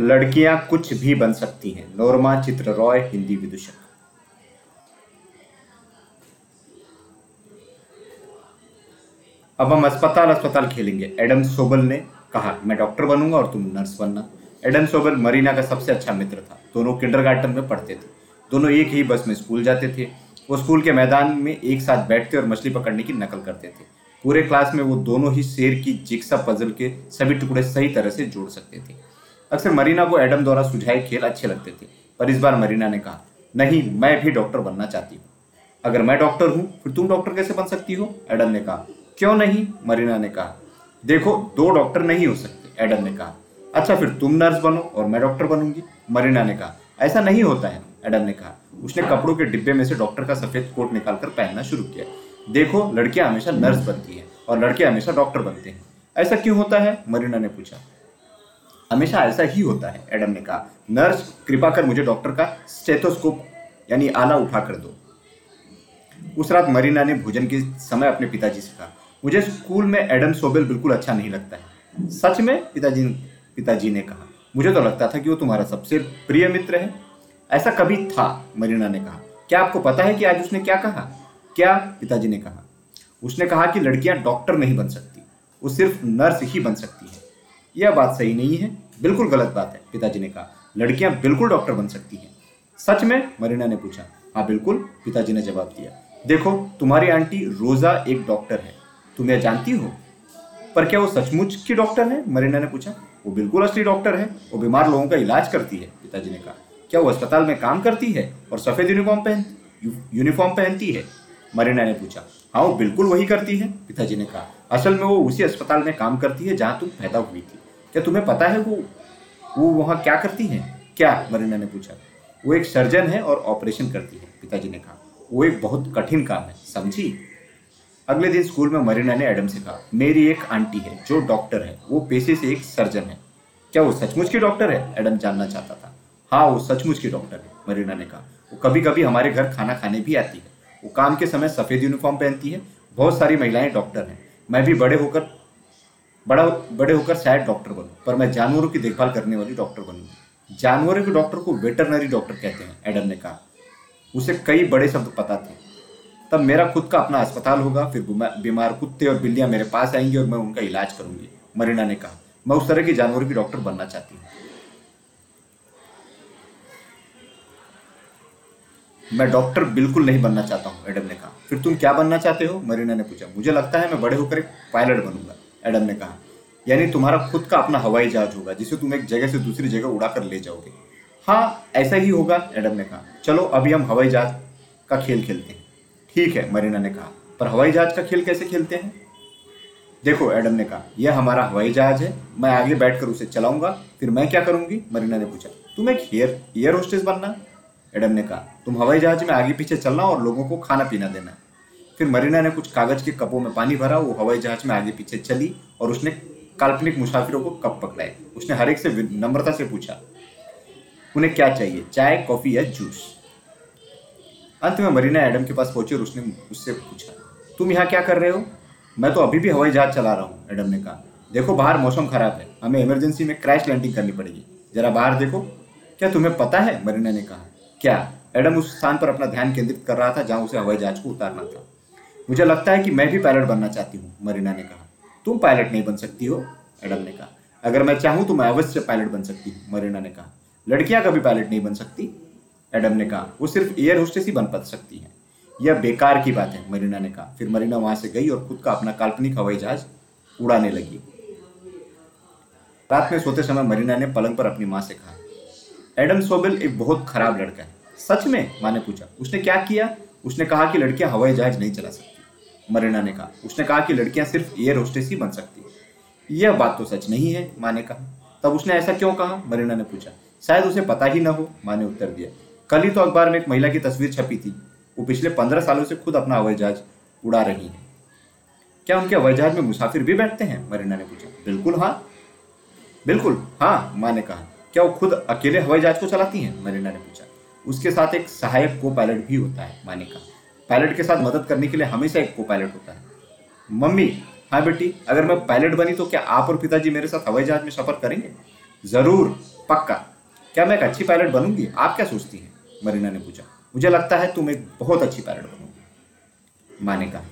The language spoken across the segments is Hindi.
लड़कियाँ कुछ भी बन सकती हैं। नोरमा चित्र रॉय हिंदी विदूषक। अब हम अस्पताल अस्पताल खेलेंगे। एडम सोबल ने कहा, मैं डॉक्टर बनूँगा और तुम नर्स बनना। एडम सोबल मरीना का सबसे अच्छा मित्र था। दोनों किंडरगार्टन में पढ़ते थे। दोनों एक ही बस में स्कूल जाते थे। वो स्कूल के मैदान में एक साथ बैठते और मछली पकड़ने की नकल करते थे। पूरे क्लास में वो दोनों ही शेर की जिक्सा पजल के सभी टुकड़े सही तरह से जोड़ सकते थे। अक्सर मरीना को एडम द्वारा सुझाए खेल अच्छे लगते थे, पर इस बार मरीना ने कहा, नहीं, मैं भी डॉक्टर बनना चाहती हूँ। अगर मैं डॉक्टर हूँ, फिर तुम डॉक्टर कैसे बन सकती हो? एडम ने कहा, क्यों नहीं? मरीना ने कहा, देखो, दो डॉक्टर नहीं हो सकते, एडम ने कहा अच्छा फिर तुम नर्स बनो और मैं डॉक्टर बनूँगी, मरीना ने कहा, ऐसा नहीं होता है, एडम ने कहा, उसने कपड़ों के डिब्बे में से डॉक्टर का सफ़ेद कोट निकालकर पहनना शुरू किया देखो, लड़कियाँ हमेशा नर्स बनती हैं और लड़के हमेशा डॉक्टर बनते हैं। ऐसा क्यों होता है? मरीना ने पूछा हमेशा ऐसा ही होता है, एडम ने कहा। नर्स, कृपा कर मुझे डॉक्टर का स्टेथोस्कोप, यानी आला उठा कर दो। उस रात मरीना ने भोजन के समय अपने पिताजी से कहा, मुझे स्कूल में एडम सोबेल बिल्कुल अच्छा नहीं लगता है। सच में, पिताजी पिताजी ने कहा, मुझे तो लगता था कि वो तुम्हारा सबसे प्रिय मित्र है। ऐसा कभी था, मरीना ने कहा। क्या आपको पता है कि आज उसने क्या कहा? क्या? पिताजी ने कहा। उसने कहा कि लड़कियाँ डॉक्टर नहीं बन सकती, वो सिर्फ़ नर्स ही बन सकती है। यह बात सही नहीं है। बिल्कुल गलत बात है, पिताजी ने कहा। लड़कियाँ बिल्कुल डॉक्टर बन सकती हैं। सच में? मरीना ने पूछा। हाँ बिल्कुल, पिताजी ने जवाब दिया। देखो, तुम्हारी आंटी रोजा एक डॉक्टर है। तुम यह जानती हो? पर क्या वो सचमुच की डॉक्टर है? मरीना ने पूछा। वो बिल्कुल असली डॉक्टर है। वो बीमार लोगों का इलाज करती है, पिताजी ने कहा। क्या वो अस्पताल में काम करती है और सफ़ेद यूनिफॉर्म पहन यूनिफॉर्म पहनती है? मरीना ने पूछा। हाँ वो बिल्कुल वही करती है, पिताजी ने कहा। असल में वो उसी अस्पताल में काम करती है जहाँ तुम पैदा हुई थी। क्या तुम्हें पता है वो वो वहाँ क्या करती है? क्या? मरीना ने पूछा। वो एक सर्जन है और ऑपरेशन करती है, पिताजी ने कहा। वो एक बहुत कठिन काम है, समझी? अगले दिन स्कूल में मरीना ने एडम से कहा, मेरी एक आंटी है जो डॉक्टर है, वो पेशे से एक सर्जन है। क्या वो सचमुच की डॉक्टर है? एडम जानना चाहता था। हाँ वो सचमुच की डॉक्टर है, मरीना ने कहा। वो कभी कभी हमारे घर खाना खाने भी आती है। वो काम के समय सफ़ेद यूनिफॉर्म पहनती है, बहुत सारी महिलाएँ डॉक्टर हैं। मैं भी बड़े होकर बड़ा बड़े होकर शायद डॉक्टर बनूं, पर मैं जानवरों की देखभाल करने वाली डॉक्टर बनूँगी जानवरों के डॉक्टर को वेटरनरी डॉक्टर कहते हैं, एडम ने कहा। उसे कई बड़े शब्द पता थे। तब मेरा खुद का अपना अस्पताल होगा, फिर बीमार कुत्ते और बिल्लियाँ मेरे पास आएँगी और मैं उनका इलाज करूँगी, मरीना ने कहा। मैं उस तरह की जानवरों की डॉक्टर बनना चाहती हूँ। मैं डॉक्टर बिल्कुल नहीं बनना चाहता हूँ, एडम ने कहा। फिर तुम क्या बनना चाहते हो? मरीना ने पूछा। मुझे लगता है मैं बड़े होकर एक पायलट बनूँगा। एडम ने कहा, यानी तुम्हारा खुद का अपना हवाई जहाज़ होगा, जिसे तुम एक जगह से दूसरी जगह उड़ा ले जाओगे. हाँ ऐसा ही होगा, एडम ने कहा। चलो, अभी हम हवाई जहाज़ का खेल खेलते हैं। ठीक है, मरीना ने कहा। पर हवाई जहाज़ का खेल कैसे खेलते हैं? देखो, एडम ने कहा, यह हमारा हवाई जहाज़ है, मैं आगे बैठकर उसे चलाऊँगा, फिर मैं क्या करूँगी? मरीना ने पूछा। तुम एक एयर एयर होस्टेस बनना? एडम ने कहा। तुम हवाई जहाज़ में आगे पीछे चलना और लोगों को खाना पीना देना। फिर मरीना ने कुछ कागज़ के कपों में पानी भरा, वो हवाई जहाज़ में आगे पीछे चली और उसने काल्पनिक मुसाफिरों को कप पकड़ाए। उसने हर एक से नम्रता से पूछा, उन्हें क्या चाहिए, चाय, कॉफ़ी या जूस? अंत में मरीना एडम के पास पहुँची और उसने उससे पूछा, तुम यहाँ क्या कर रहे हो? मैं तो अभी भी हवाई जहाज़ चला रहा हूँ, एडम ने कहा। देखो, बाहर मौसम खराब है, हमें इमरजेंसी में क्रैश लैंडिंग करनी पड़ेगी। जरा बाहर देखो, क्या तुम्हें पता है? मरीना ने कहा। क्या? एडम उस स्थान पर अपना ध्यान केंद्रित कर रहा था जहाँ उसे हवाई जहाज़ को उतारना था। मुझे लगता है कि मैं भी पायलट बनना चाहती हूँ, मरीना ने कहा। तुम पायलट नहीं बन सकती हो, एडम ने कहा। अगर मैं चाहूँ तो मैं अवश्य पायलट बन सकती हूँ, मरीना ने कहा। लड़कियाँ कभी पायलट नहीं बन सकती, एडम ने कहा। वो सिर्फ़ एयर होस्टेस ही बन पा सकती हैं। यह बेकार की बात है, मरीना ने कहा। फिर मरीना वहाँ से गई और खुद का अपना काल्पनिक हवाई जहाज़ उड़ाने लगी। रात में सोते समय मरीना ने पलंग पर अपनी माँ से कहा, एडम सोबेल एक बहुत खराब लड़का है। सच में? माँ ने पूछा। उसने क्या किया? उसने कहा कि लड़कियाँ हवाई जहाज़ नहीं चला सकती। मरीना ने कहा। उसने कहा कि लड़कियाँ सिर्फ़ एयर होस्टेस ही बन सकती यह बात तो सच नहीं है, माँ ने कहा। तब उसने ऐसा क्यों कहा? मरीना ने पूछा। शायद उसे पता ही ना हो, माँ ने उत्तर दिया। कल ही तो अखबार में एक महिला की तस्वीर छपी थी। वो पिछले पंद्रह सालों से खुद अपना हवाई जहाज़ उड़ा रही है। क्या उनके हवाई जहाज़ में मुसाफिर भी बैठते हैं? मरीना ने पूछा। बिल्कुल हाँ। बिल्कुल हाँ माँ ने कहा। क्या वो खुद अकेले हवाई जहाज़ को चलाती हैं? मरीना ने पूछा। उसके साथ एक सहायक को पायलट भी होता है माने का। पायलट के साथ मदद करने के लिए हमेशा एक को पायलट होता है। मम्मी हाँ बेटी, अगर मैं पायलट बनी तो क्या आप और पिताजी मेरे साथ हवाई जहाज़ में सफ़र करेंगे? ज़रूर, पक्का। क्या मैं एक अच्छी पायलट बनूँगी? आप क्या सोचती हैं? मरीना ने पूछा। मुझे लगता है तुम एक बहुत अच्छी पायलट बनोगी माँ ने कहा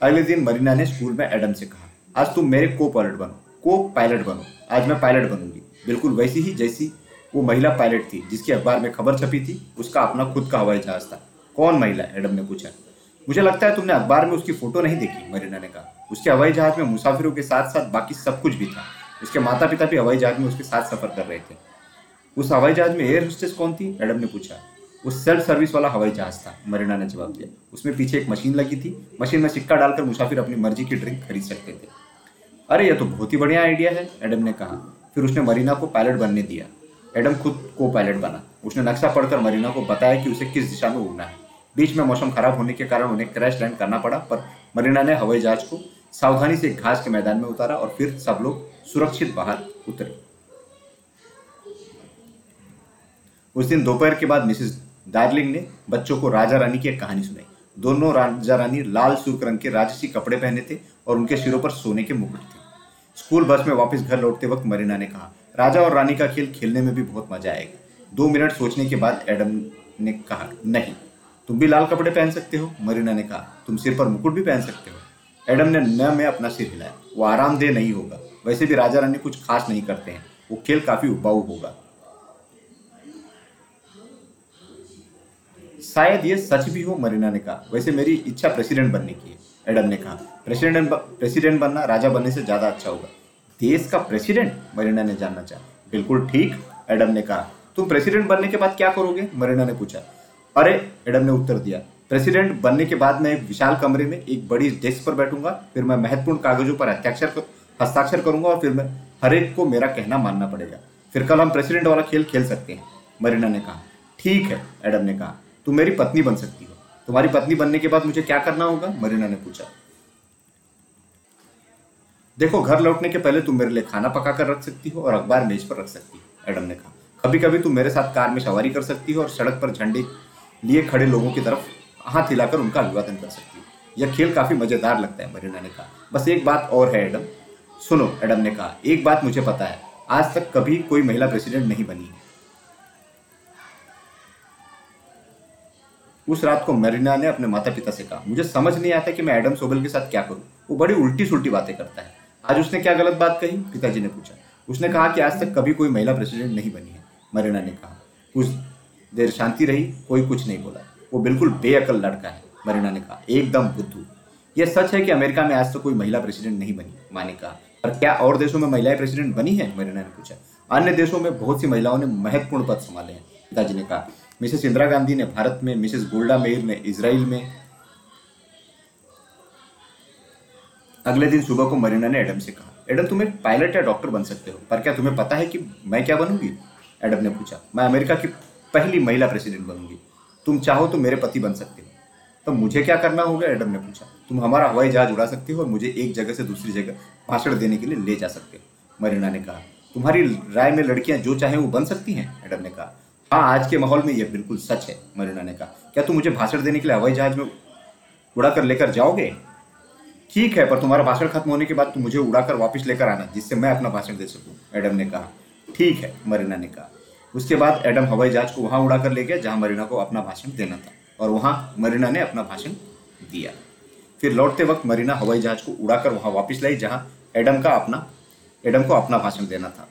अगले दिन मरीना ने स्कूल में एडम से कहा, आज तुम मेरे को पायलट बनो को पायलट बनो। आज मैं पायलट बनूँगी। बिल्कुल वैसी ही, जैसी वो महिला पायलट थी, जिसकी अखबार में खबर छपी थी, उसका अपना खुद का हवाई जहाज़ था। कौन महिला एडम ने पूछा। मुझे लगता है तुमने अखबार में उसकी फ़ोटो नहीं देखी, मरीना ने कहा। उसके हवाई जहाज़ में मुसाफिरों के साथ साथ बाकी सब कुछ भी था। उसके माता पिता भी हवाई जहाज़ में उसके साथ सफ़र कर रहे थे। उस हवाई जहाज़ में एयर होस्टेस कौन थी? एडम ने पूछा। उस सेल्फ सर्विस वाला हवाई जहाज़ था, मरीना ने जवाब दिया। उसमें पीछे एक मशीन लगी थी। मशीन में सिक्का डालकर मुसाफिर अपनी मर्ज़ी की ड्रिंक खरीद सकते थे। अरे यह तो बहुत ही बढ़िया आइडिया है, एडम ने कहा। फिर उसने मरीना को पायलट बनने दिया। एडम खुद को पायलट बना। उसने नक्शा पढ़कर मरीना को बताया कि उसे किस दिशा में उड़ना है। बीच में मौसम खराब होने के कारण उन्हें क्रैश लैंड करना पड़ा, पर मरीना ने हवाई जहाज़ को सावधानी से घास के मैदान में उतारा और फिर सब लोग सुरक्षित बाहर उतरे। उस दिन दोपहर के बाद मिसेस डार्लिंग ने बच्चों को राजा रानी की एक कहानी सुनाई। दोनों राजा रानी लाल सुर्ख रंग के राजसी कपड़े पहने थे और उनके सिरों पर सोने के मुकुट थे। स्कूल बस में वापस घर लौटते वक्त मरीना ने कहा राजा और रानी का खेल खेलने में भी बहुत मज़ा आएगा। दो मिनट सोचने के बाद एडम ने कहा, नहीं, तुम भी लाल कपड़े पहन सकते हो। मरीना ने कहा, तुम सिर पर मुकुट भी पहन सकते हो। एडम ने न में अपना सिर हिलाया। वो आरामदेह नहीं होगा। वैसे भी राजा रानी कुछ खास नहीं करते हैं। वो खेल काफ़ी उबाऊ होगा। शायद ये सच भी हो, मरीना ने कहा। वैसे मेरी इच्छा प्रेसिडेंट बनने की है, एडम ने कहा। प्रेसिडेंट प्रेसिडेंट बनना राजा बनने से ज़्यादा अच्छा होगा। देश का प्रेसिडेंट मरीना ने जानना चाहा। बिल्कुल ठीक, एडम ने कहा। तुम प्रेसिडेंट बनने के बाद क्या करोगे? मरीना ने पूछा। अरे, एडम ने उत्तर दिया। प्रेसिडेंट बनने के बाद मैं एक विशाल कमरे में एक बड़ी डेस्क पर बैठूँगा, फिर मैं महत्वपूर्ण कागजों पर हस्ताक्षर हस्ताक्षर करूँगा और फिर मैं हर एक को मेरा कहना मानना पड़ेगा। फिर कल हम प्रेसिडेंट वाला खेल खेल सकते हैं, मरीना ने कहा। ठीक है, एडम ने कहा। तुम मेरी पत्नी बन सकती हो। तुम्हारी पत्नी बनने के बाद मुझे क्या करना होगा? मरीना ने पूछा। देखो, घर लौटने के पहले तुम मेरे लिए खाना पका कर रख सकती हो और अखबार मेज पर रख सकती हो एडम ने कहा। कभी कभी तुम मेरे साथ कार में सवारी कर सकती हो और सड़क पर झंडे लिए खड़े लोगों की तरफ़ हाथ हिलाकर उनका अभिवादन कर सकती हो। यह खेल काफ़ी मज़ेदार लगता है, मरीना ने कहा। बस एक बात और है एडम सुनो एडम ने कहा, एक बात मुझे पता है। आज तक कभी कोई महिला प्रेसिडेंट नहीं बनी। है उस रात को मेरिना ने अपने माता पिता से कहा, मुझे समझ नहीं आता कि मैं एडम सोबल के साथ क्या करूँ। वो बड़ी उल्टी सुल्टी बातें करता है। आज उसने क्या गलत बात कही? पिताजी ने पूछा। उसने कहा कि आज तक कभी कोई महिला प्रेसिडेंट नहीं बनी है मरीना ने कहा। कुछ देर शांति रही, कोई कुछ नहीं बोला। वो बिल्कुल बेअकल लड़का है मरीना ने कहा। एकदम बुद्धू। यह सच है कि अमेरिका में आज तक कोई महिला प्रेसिडेंट नहीं बनी, माँ ने कहा। पर क्या और देशों में महिलाएँ प्रेसिडेंट बनी है? मरीना ने पूछा। अन्य देशों में बहुत सी महिलाओं ने महत्वपूर्ण पद संभाले हैं, पिताजी ने कहा। मिसेस इंदिरा गांधी ने भारत में, मिसेस गोल्डा मेयर ने इसराइल में अगले दिन सुबह को मरीना ने एडम से कहा, एडम, तुम एक पायलट या डॉक्टर बन सकते हो, पर क्या तुम्हें पता है कि मैं क्या बनूँगी? एडम ने पूछा, मैं अमेरिका की पहली महिला प्रेसिडेंट बनूँगी। तुम चाहो तो मेरे पति बन सकते हो। तो मुझे क्या करना होगा? एडम ने पूछा, तुम हमारा हवाई जहाज़ उड़ा सकते हो और मुझे एक जगह से दूसरी जगह भाषण देने के लिए ले जा सकते हो। मरीना ने कहा, तुम्हारी राय में लड़कियाँ जो चाहे वो बन सकती हैं? एडम ने कहा हाँ आज के माहौल में यह बिल्कुल सच है, मरीना ने कहा, क्या तुम मुझे भाषण देने के लिए हवाई जहाज़ में उड़ा कर लेकर जाओगे? ठीक है, पर तुम्हारा भाषण खत्म होने के बाद तुम मुझे उड़ाकर वापस लेकर आना, जिससे मैं अपना भाषण दे सकूँ, एडम ने कहा। ठीक है, मरीना ने कहा। उसके बाद एडम हवाई जहाज़ को वहाँ उड़ाकर ले गया, जहाँ मरीना को अपना भाषण देना था, और वहाँ मरीना ने अपना भाषण दिया। फिर लौटते वक्त मरीना हवाई जहाज़ को उड़ाकर वहाँ वापस लाई, जहाँ एडम का अपना, एडम को अपना भाषण देना था।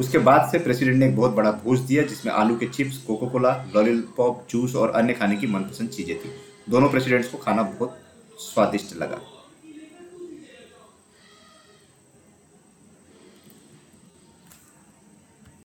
उसके बाद से प्रेसिडेंट ने एक बहुत बड़ा भोज दिया, जिसमें आलू के chips Coca Cola lollipop juice और अन्य खाने की मनपसंद चीज़ें थी। दोनों प्रेसिडेंट्स को खाना बहुत स्वादिष्ट लगा।